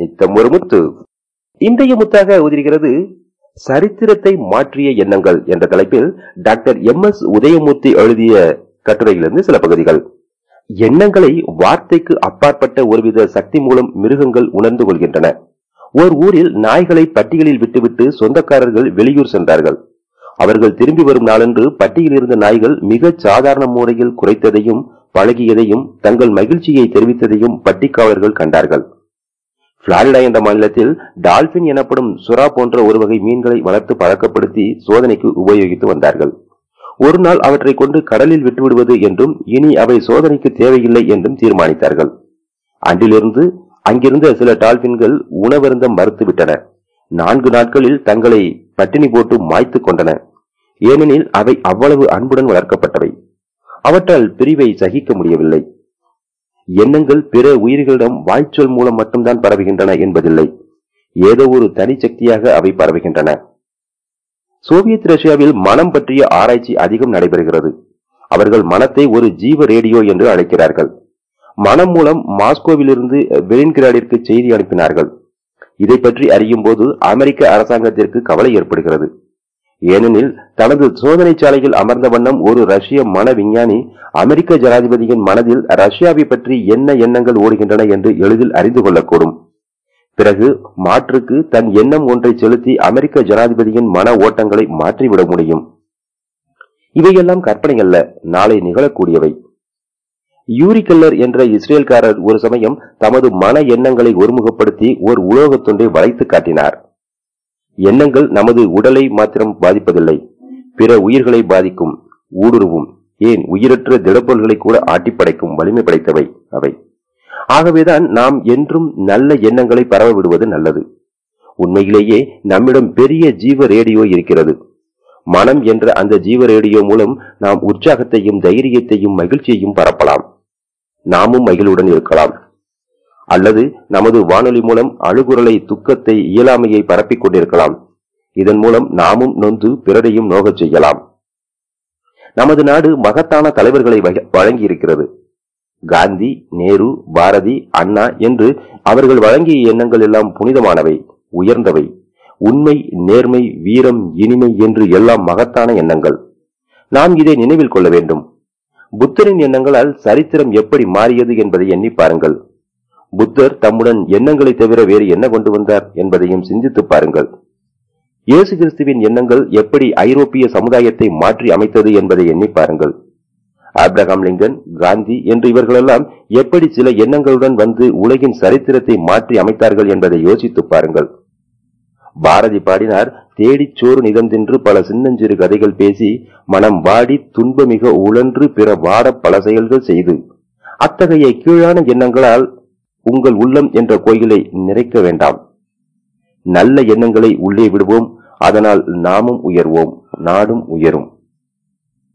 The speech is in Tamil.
நித்தம் ஒரு முத்து. இன்றைய முத்தாக உதிரிகிறது சரித்திரத்தை மாற்றிய எண்ணங்கள் என்ற தலைப்பில் டாக்டர் எம் எஸ் உதயமூர்த்தி எழுதிய கட்டுரையிலிருந்து சில பகுதிகள். எண்ணங்களை வார்த்தைக்கு அப்பாற்பட்ட ஒருவித சக்தி மூலம் மிருகங்கள் உணர்ந்து கொள்கின்றன. ஓர் ஊரில் நாய்களை பட்டியலில் விட்டுவிட்டு சொந்தக்காரர்கள் வெளியூர் சென்றார்கள். அவர்கள் திரும்பி வரும் நாளன்று பட்டியில் இருந்த நாய்கள் மிகச் சாதாரண முறையில் குறைத்ததையும் பழகியதையும் தங்கள் மகிழ்ச்சியை தெரிவித்ததையும் பட்டிக்காவலர்கள் கண்டார்கள். பிளாரிடா என்ற மாநிலத்தில் டால்பின் எனப்படும் சுறா போன்ற ஒரு வகை மீன்களை வளர்த்து பழக்கப்படுத்தி சோதனைக்கு உபயோகித்து வந்தார்கள். ஒரு நாள் அவற்றை கொண்டு கடலில் விட்டுவிடுவது என்றும் இனி அவை சோதனைக்கு தேவையில்லை என்றும் தீர்மானித்தார்கள். அன்றிலிருந்து அங்கிருந்த சில டால்பின்கள் உணவருந்த மறுத்துவிட்டன நான்கு நாட்களில் தங்களை பட்டினி போட்டு மாய்த்து கொண்டன. ஏனெனில் அவை அவ்வளவு அன்புடன் வளர்க்கப்பட்டவை. அவற்றால் பிரிவை சகிக்க முடியவில்லை. எண்ணங்கள் பிற உயிர்களிடம் வாய்ச்சொல் மூலம் மட்டும்தான் பரவுகின்றன என்பதில்லை. ஏதோ ஒரு தனிசக்தியாக அவை பரவுகின்றன. சோவியத் ரஷ்யாவில் மனம் பற்றிய ஆராய்ச்சி அதிகம் நடைபெறுகிறது. அவர்கள் மனத்தை ஒரு ஜீவ ரேடியோ என்று அழைக்கிறார்கள். மனம் மூலம் மாஸ்கோவிலிருந்து வெலின்கிராடிற்கு செய்தி அனுப்பினார்கள். இதை பற்றி அறியும் போது அமெரிக்க அரசாங்கத்திற்கு கவலை ஏற்படுகிறது. ஏனெனில் தனது சோதனை சாலையில் அமர்ந்த வண்ணம் ஒரு ரஷ்ய மன விஞ்ஞானி அமெரிக்க ஜனாதிபதியின் மனதில் ரஷ்யாவை பற்றி என்ன எண்ணங்கள் ஓடுகின்றன என்று எளிதில் அறிந்து கொள்ளக்கூடும். பிறகு மாற்றுக்கு தன் எண்ணம் ஒன்றை செலுத்தி அமெரிக்க ஜனாதிபதியின் மன ஓட்டங்களை மாற்றிவிட முடியும். இவையெல்லாம் கற்பனை அல்ல நாளை நிகழக்கூடியவை. யூரி கல்லர் என்ற இஸ்ரேல்காரர் ஒரு சமயம் தமது மன எண்ணங்களை ஒருமுகப்படுத்தி ஓர் உலோகத்துண்டை வளைத்து காட்டினார். எண்ணங்கள் நமது உடலை மாத்திரம் பாதிப்பதில்லை. பிற உயிர்களை பாதிக்கும் ஊடுருவும். ஏன்? உயிரற்ற திடப்பொருள்களை கூட ஆட்டிப்படைக்கும் வலிமை படைத்தவை அவை. ஆகவேதான் நாம் என்றும் நல்ல எண்ணங்களை பரவ விடுவது நல்லது. உண்மையிலேயே நம்மிடம் பெரிய ஜீவ ரேடியோ இருக்கிறது. மனம் என்ற அந்த ஜீவ ரேடியோ மூலம் நாம் உற்சாகத்தையும் தைரியத்தையும் மகிழ்ச்சியையும் பரப்பலாம். நாமும் மகிழ்வுடன் இருக்கலாம். அல்லது நமது வானொலி மூலம் அழுகுரலை துக்கத்தை இயலாமையை பரப்பிக் கொண்டிருக்கலாம். இதன் மூலம் நாமும் நொந்து பிறரையும் நோகச் செய்யலாம். நமது நாடு மகத்தான தலைவர்களை வழங்கி இருக்கிறது காந்தி நேரு பாரதி அண்ணா என்று அவர்கள் வழங்கிய எண்ணங்கள் எல்லாம் புனிதமானவை உயர்ந்தவை. உண்மை நேர்மை வீரம் இனிமை என்று எல்லாம் மகத்தான எண்ணங்கள். நாம் இதை நினைவில் கொள்ள வேண்டும். புத்தரின் எண்ணங்களால் சரித்திரம் எப்படி மாறியது என்பதை எண்ணி பாருங்கள். புத்தர் தம்முடன் எண்ணங்களை தவிர வேறு என்ன கொண்டு வந்தார் என்பதையும் சிந்தித்து பாருங்கள். இயேசு கிறிஸ்துவின் எண்ணங்கள் எப்படி ஐரோப்பிய சமுதாயத்தை மாற்றி அமைத்தது என்பதை எண்ணி பாருங்கள். ஆப்ரஹாம் லிங்கன் காந்தி என்று இவர்களெல்லாம் எப்படி சில எண்ணங்களுடன் வந்து உலகின் சரித்திரத்தை மாற்றி அமைத்தார்கள் என்பதை யோசித்து பாருங்கள். பாரதி பாடினார் தேடிச் சோறு நிகழ்ந்தென்று பல சின்னஞ்சிறு கதைகள் பேசி மனம் வாடி துன்பமிக உழன்று பிற வாட பல செயல்கள் செய்து. அத்தகைய கீழான எண்ணங்களால் உங்கள் உள்ளம் என்ற கோயிலை நிறைக்க வேண்டாம். நல்ல எண்ணங்களை உள்ளே விடுவோம். அதனால் நாமும் உயர்வோம். நாடும் உயரும்.